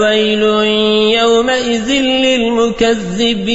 ويل يومئذ للمكذبين.